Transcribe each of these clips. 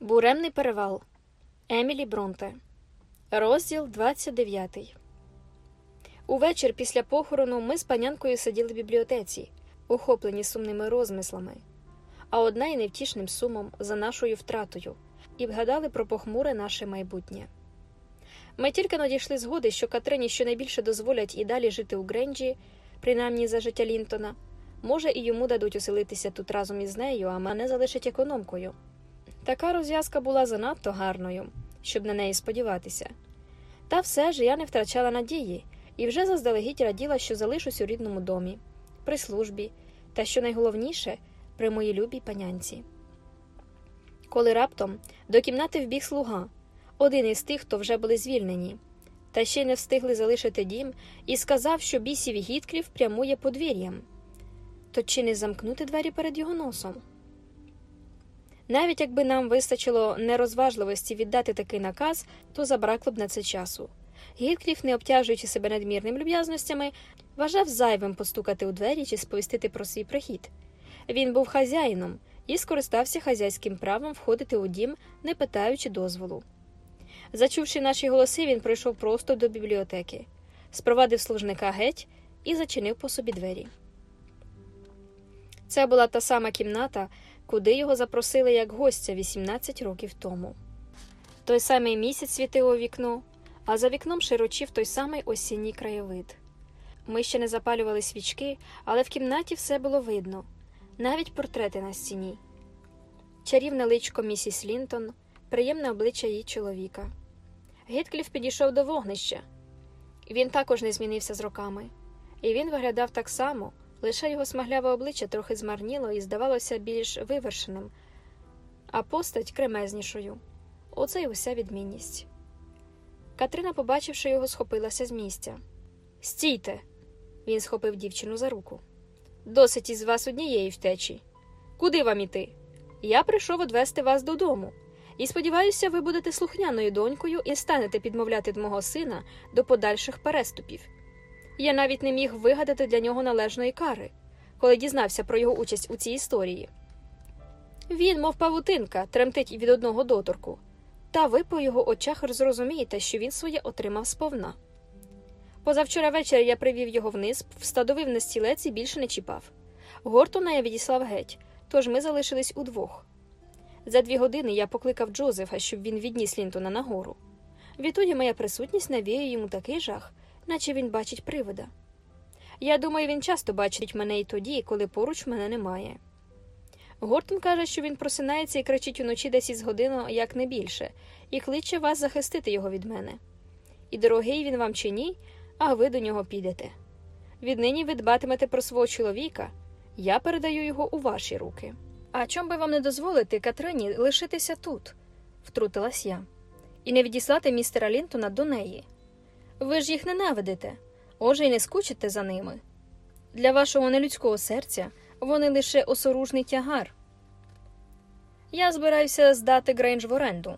Буремний перевал Емілі Бронте. Розділ 29. Увечір після похорону ми з панянкою сиділи в бібліотеці, охоплені сумними розмислами, а одна й невтішним сумом за нашою втратою, і гадали про похмуре наше майбутнє. Ми тільки-но дійшли згоди, що Катрині щонайбільше дозволять і далі жити у Гренджі, принаймні за життя Лінтона. Може, і йому дадуть оселитися тут разом із нею, а мене залишать економкою. Така розв'язка була занадто гарною, щоб на неї сподіватися. Та все ж я не втрачала надії і вже заздалегідь раділа, що залишусь у рідному домі, при службі, та що найголовніше при моїй любій панянці. Коли раптом до кімнати вбіг слуга, один із тих, хто вже були звільнені, та ще не встигли залишити дім, і сказав, що бісів Гіткліф прямує подвір'ям. То чи не замкнути двері перед його носом? Навіть якби нам вистачило нерозважливості віддати такий наказ, то забракло б на це часу. Гіткліф, не обтяжуючи себе надмірними люб'язностями, вважав зайвим постукати у двері чи сповістити про свій прихід. Він був хазяїном і скористався хазяйським правом входити у дім, не питаючи дозволу. Зачувши наші голоси, він прийшов просто до бібліотеки, спровадив служника геть і зачинив по собі двері. Це була та сама кімната, куди його запросили як гостя 18 років тому. Той самий місяць світив у вікно, а за вікном широчив той самий осінній краєвид. Ми ще не запалювали свічки, але в кімнаті все було видно, навіть портрети на стіні. Чарівне личко місіс Лінтон, приємне обличчя її чоловіка. Гіткліф підійшов до вогнища. Він також не змінився з роками, і він виглядав так само. Лише його смагляве обличчя трохи змарніло і здавалося більш вивершеним, а постать кремезнішою. Оце й уся відмінність. Катрина, побачивши його, схопилася з місця. Стійте. Він схопив дівчину за руку. Досить із вас однієї втечі. Куди вам іти? Я прийшов одвести вас додому, і сподіваюся, ви будете слухняною донькою і станете підмовляти мого сина до подальших переступів. Я навіть не міг вигадати для нього належної кари, коли дізнався про його участь у цій історії. Він, мов павутинка, тремтить від одного доторку, та ви по його очах зрозумієте, що він своє отримав сповна. Позавчора ввечері я привів його вниз, встадовив на стілець і більше не чіпав. Гортона я відіслав геть, тож ми залишились удвох. За дві години я покликав Джозефа, щоб він відніс Лінтона нагору. Відтоді моя присутність навіє йому такий жах наче він бачить привида. Я думаю, він часто бачить мене і тоді, коли поруч мене немає. Гортон каже, що він просинається і кричить уночі десь із годину, як не більше, і кличе вас захистити його від мене. І дорогий він вам чи ні, а ви до нього підете. Віднині ви дбатимете про свого чоловіка, я передаю його у ваші руки. А чом би вам не дозволити Катрині лишитися тут, втрутилась я, і не відіслати містера Лінтона до неї. Ви ж їх ненавидите, отже й не скучите за ними. Для вашого нелюдського серця вони лише осоружний тягар. Я збираюся здати Грейндж в оренду,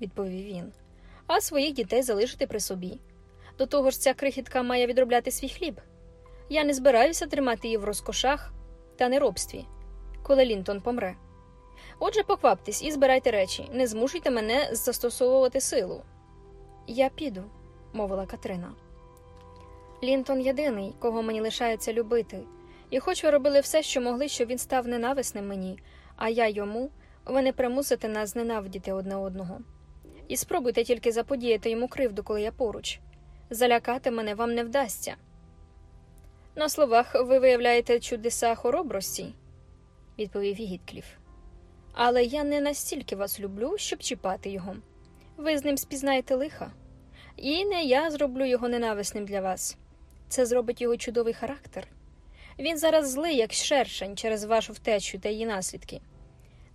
відповів він, а своїх дітей залишити при собі. До того ж, ця крихітка має відробляти свій хліб. Я не збираюся тримати її в розкошах та неробстві, коли Лінтон помре. Отже, покваптесь і збирайте речі, не змушуйте мене застосовувати силу. Я піду мовила Катрина. Лінтон єдиний, кого мені лишається любити, і хоч ви робили все, що могли, щоб він став ненависним мені, а я йому, ви не примусите нас зненавидіти одне одного. І спробуйте тільки заподіяти йому кривду, коли я поруч. Залякати мене вам не вдасться. На словах ви виявляєте чудеса хоробрості, відповів Гіткліф. Але я не настільки вас люблю, щоб чіпати його. Ви з ним спізнаєте лиха. І не я зроблю його ненависним для вас. Це зробить його чудовий характер. Він зараз злий, як шершень, через вашу втечу та її наслідки.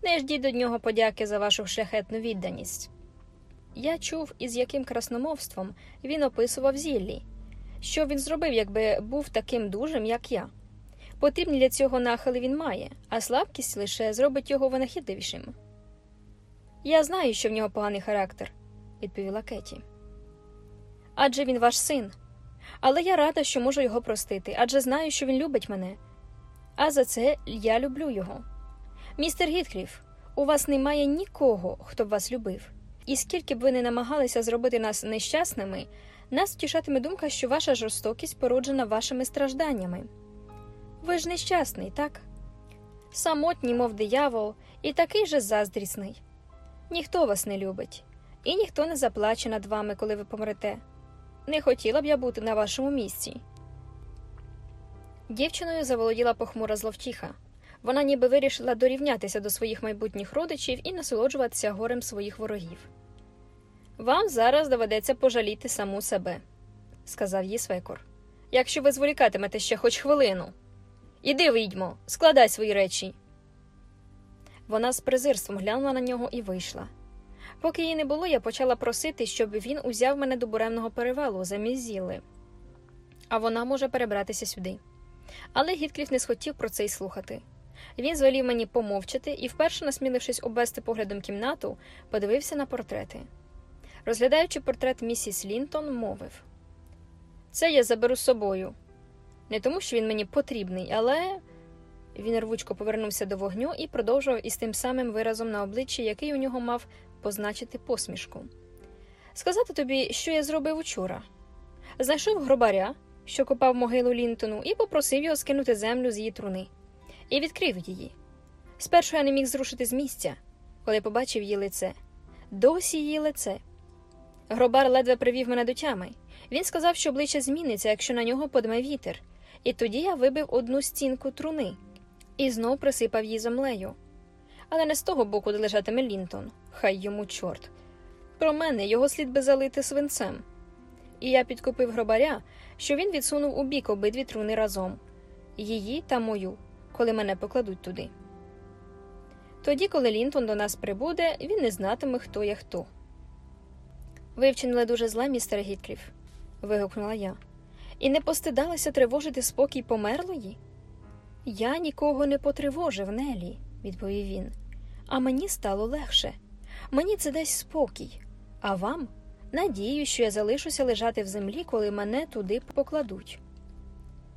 Не ждіть до нього подяки за вашу шляхетну відданість. Я чув, із яким красномовством він описував зіллі, що він зробив, якби був таким дужим, як я. Потрібні для цього нахили він має, а слабкість лише зробить його винахідливішим. Я знаю, що в нього поганий характер, відповіла Кеті адже він ваш син. Але я рада, що можу його простити, адже знаю, що він любить мене. А за це я люблю його. Містер Гіткліф, У вас немає нікого, хто б вас любив. І скільки б ви не намагалися зробити нас нещасними, нас втішатиме думка, що ваша жорстокість породжена вашими стражданнями. Ви ж нещасний, так? Самотній, мов диявол, і такий же заздрісний. Ніхто вас не любить, і ніхто не заплаче над вами, коли ви помрете. Не хотіла б я бути на вашому місці. Дівчиною заволоділа похмура зловтіха. Вона ніби вирішила дорівнятися до своїх майбутніх родичів і насолоджуватися горем своїх ворогів. Вам зараз доведеться пожаліти саму себе, сказав їй свекор. Якщо ви зволікатимете ще хоч хвилину. Іди, відьмо, складай свої речі. Вона з презирством глянула на нього і вийшла. Поки її не було, я почала просити, щоб він узяв мене до буремного перевалу замість зіли, а вона може перебратися сюди. Але Гіткліф не схотів про це й слухати. Він звелів мені помовчати і, вперше, насмілившись обвести поглядом кімнату, подивився на портрети. Розглядаючи портрет місіс Лінтон, мовив Це я заберу з собою. Не тому, що він мені потрібний, але. Він рвучко повернувся до вогню і продовжував із тим самим виразом на обличчі, який у нього мав позначити посмішку. Сказати тобі, що я зробив учора. Знайшов гробаря, що копав могилу Лінтону, і попросив його скинути землю з її труни, і відкрив її. Спершу я не міг зрушити з місця, коли побачив її лице. Досі її лице. Гробар ледве привів мене до тями. Він сказав, що обличчя зміниться, якщо на нього подме вітер, і тоді я вибив одну стінку труни і знов присипав її землею. Але не з того боку, де лежатиме Лінтон, хай йому чорт. Про мене його слід би залити свинцем. І я підкупив гробаря, що він відсунув у бік обидві труни разом її та мою, коли мене покладуть туди. Тоді, коли Лінтон до нас прибуде, він не знатиме, хто є хто. Ви вчинили дуже зле, містер Гіткліф, вигукнула я, і не постидалися тривожити спокій померлої? Я нікого не потривожив, Нелі, відповів він. А мені стало легше. Мені це дасть спокій, а вам надію, що я залишуся лежати в землі, коли мене туди покладуть.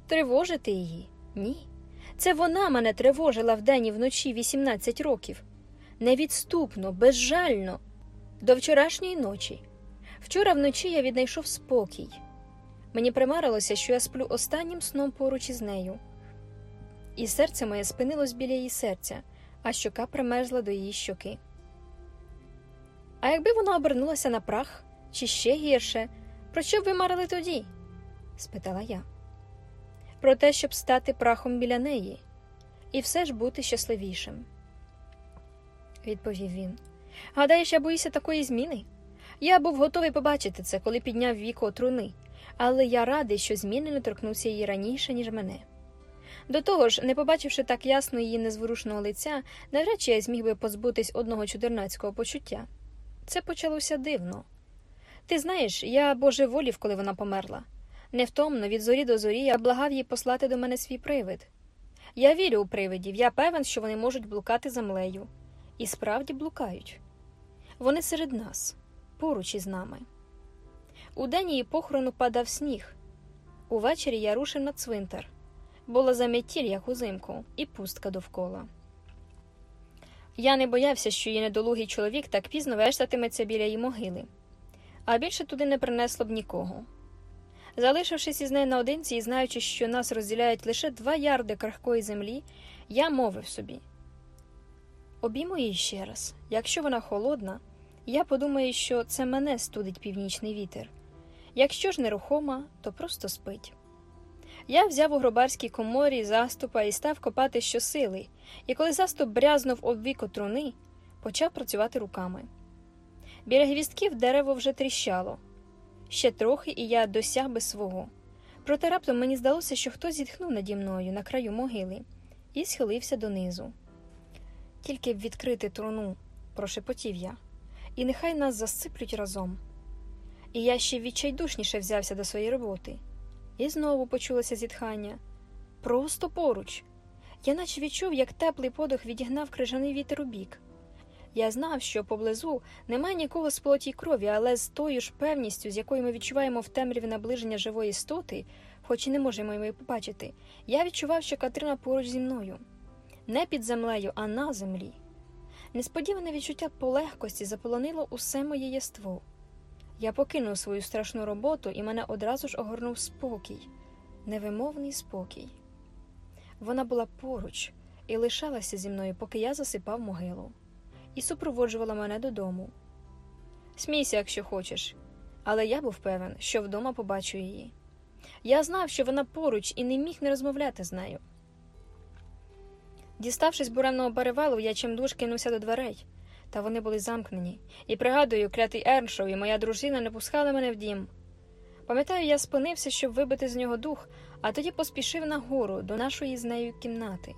Тривожити її? Ні. Це вона мене тривожила вдень і вночі 18 років. Невідступно, безжально, до вчорашньої ночі. Вчора вночі я віднайшов спокій. Мені примарилося, що я сплю останнім сном поруч із нею. І серце моє спинилось біля її серця, а щока примерзла до її щоки. А якби вона обернулася на прах, чи ще гірше, про що б ви марили тоді? спитала я. Про те, щоб стати прахом біля неї, і все ж бути щасливішим, відповів він. Гадаєш, я боюся такої зміни? Я був готовий побачити це, коли підняв віко труни, але я радий, що зміни не торкнувся її раніше, ніж мене. До того ж, не побачивши так ясно її незворушного лиця, навряд чи я зміг би позбутись одного чудернацького почуття. Це почалося дивно. Ти знаєш, я божеволів, коли вона померла. Невтомно, від зорі до зорі, я благав їй послати до мене свій привид. Я вірю у привидів, я певен, що вони можуть блукати землею. І справді блукають. Вони серед нас, поруч із нами. У день її похорону падав сніг. Увечері я рушив на цвинтар. Була зам'ятіль, як узимку, і пустка довкола. Я не боявся, що її недолугий чоловік так пізно вештатиметься біля її могили, а більше туди не принесло б нікого. Залишившись із нею наодинці і знаючи, що нас розділяють лише два ярди крахкої землі, я мовив собі обіймо її ще раз. Якщо вона холодна, я подумаю, що це мене студить північний вітер. Якщо ж нерухома, то просто спить. Я взяв у гробарській коморі заступа і став копати щосили, і коли заступ брязнув об віко труни, почав працювати руками. Біля гвістків дерево вже тріщало. Ще трохи, і я досяг би свого. Проте раптом мені здалося, що хтось зітхнув наді мною на краю могили і схилився донизу. Тільки б відкрити труну, прошепотів я, і нехай нас засиплють разом. І я ще відчайдушніше взявся до своєї роботи. І знову почулося зітхання. Просто поруч. Я наче відчув, як теплий подих відігнав крижаний вітер у бік. Я знав, що поблизу немає нікого з плоті й крові, але з тою ж певністю, з якою ми відчуваємо в темряві наближення живої істоти, хоч і не можемо її побачити, я відчував, що Катрина поруч зі мною не під землею, а на землі. Несподіване відчуття полегкості заполонило усе моє єство. Я покинув свою страшну роботу, і мене одразу ж огорнув спокій, невимовний спокій. Вона була поруч і лишалася зі мною, поки я засипав могилу, і супроводжувала мене додому. Смійся, якщо хочеш, але я був певен, що вдома побачу її. Я знав, що вона поруч і не міг не розмовляти з нею. Діставшись буремного перевалу, я чимдуж кинувся до дверей, та вони були замкнені, і пригадую, клятий Ерншоу і моя дружина не пускали мене в дім. Пам'ятаю, я спинився, щоб вибити з нього дух, а тоді поспішив нагору до нашої з нею кімнати.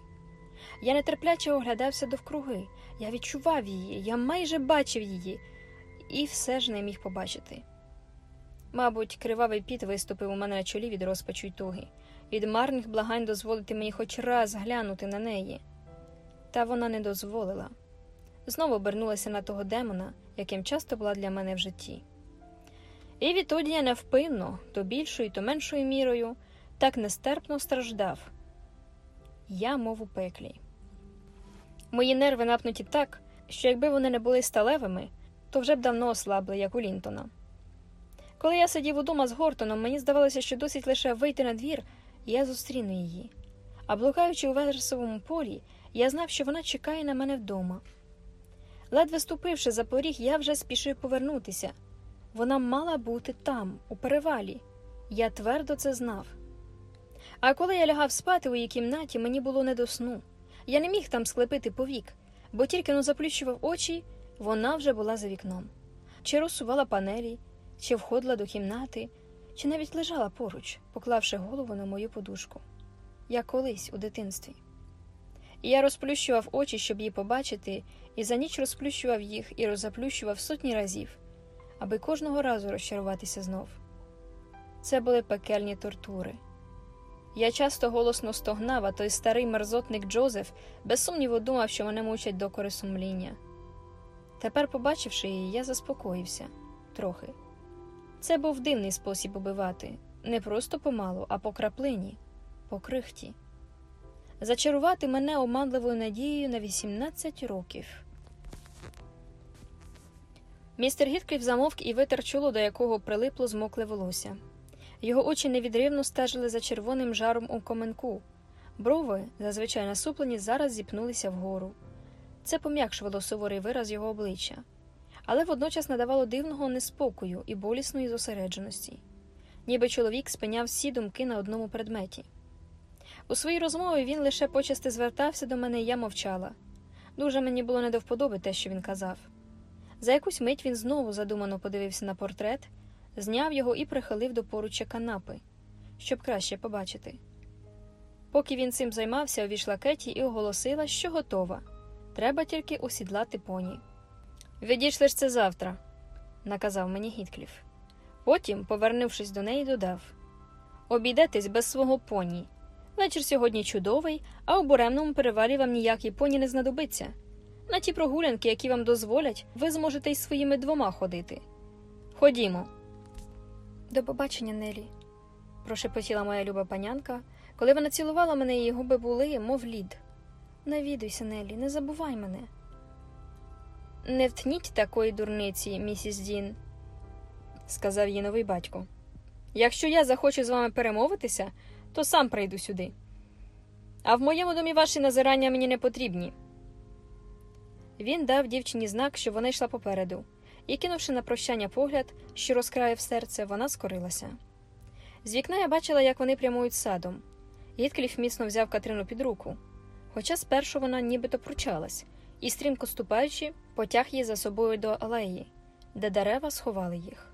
Я нетерпляче оглядався довкруги, я відчував її, я майже бачив її, і все ж не міг побачити. Мабуть, кривавий піт виступив у мене на чолі від розпачу й туги, від марних благань дозволити мені хоч раз глянути на неї. Та вона не дозволила. Знову обернулася на того демона, яким часто була для мене в житті. І відтоді я невпинно, то більшою, то меншою мірою, так нестерпно страждав. Я, мов у пеклі. Мої нерви напнуті так, що якби вони не були сталевими, то вже б давно ослабли, як у Лінтона. Коли я сидів удома з Гортоном, мені здавалося, що досить лише вийти на двір, і я зустріну її. А блукаючи у вересовому полі, я знав, що вона чекає на мене вдома. Ледве ступивши за поріг, я вже спішив повернутися. Вона мала бути там, у перевалі. Я твердо це знав. А коли я лягав спати у її кімнаті, мені було не до сну. Я не міг там склепити повік, бо тільки но заплющував очі, вона вже була за вікном. Чи розсувала панелі, чи входила до кімнати, чи навіть лежала поруч, поклавши голову на мою подушку, як колись у дитинстві. І я розплющував очі, щоб її побачити, і за ніч розплющував їх і роззаплющував сотні разів, аби кожного разу розчаруватися знов. Це були пекельні тортури. Я часто голосно стогнав, а той старий мерзотник Джозеф без сумніву думав, що мене мучать докори сумління. Тепер, побачивши її, я заспокоївся трохи. Це був дивний спосіб убивати не просто помалу, а по краплині, по крихті. Зачарувати мене оманливою надією на 18 років. Містер Гіткліф замовк і витер чоло, до якого прилипло змокле волосся. Його очі невідривно стежили за червоним жаром у коменку. Брови, зазвичай насуплені, зараз зіпнулися вгору. Це пом'якшувало суворий вираз його обличчя, але водночас надавало дивного неспокою і болісної зосередженості, ніби чоловік спиняв всі думки на одному предметі. У своїй розмові він лише почасти звертався до мене, і я мовчала. Дуже мені було не до вподоби те, що він казав. За якусь мить він знову задумано подивився на портрет, зняв його і прихилив до поруччя канапи, щоб краще побачити. Поки він цим займався, увійшла Кеті і оголосила, що готова. Треба тільки осідлати поні. Відійшли ж це завтра, наказав мені Гіткліф. Потім, повернувшись до неї, додав Обійдетесь без свого поні. Вечір сьогодні чудовий, а у буремному перевалі вам ніякий поні не знадобиться. На ті прогулянки, які вам дозволять, ви зможете й своїми двома ходити. Ходімо. До побачення, Нелі, прошепотіла моя люба панянка, коли вона цілувала мене, її губи були, мов лід. Навідуйся, Нелі, не забувай мене. Не втніть такої дурниці, місіс Дін, сказав їй новий батько. Якщо я захочу з вами перемовитися, то сам прийду сюди. А в моєму домі ваші назирання мені не потрібні. Він дав дівчині знак, що вона йшла попереду, і, кинувши на прощання погляд, що розкраїв серце, вона скорилася. З вікна я бачила, як вони прямують садом. Гіткліф міцно взяв Катрину під руку, хоча спершу вона нібито пручалась і, стрімко ступаючи, потяг її за собою до алеї, де дерева сховали їх.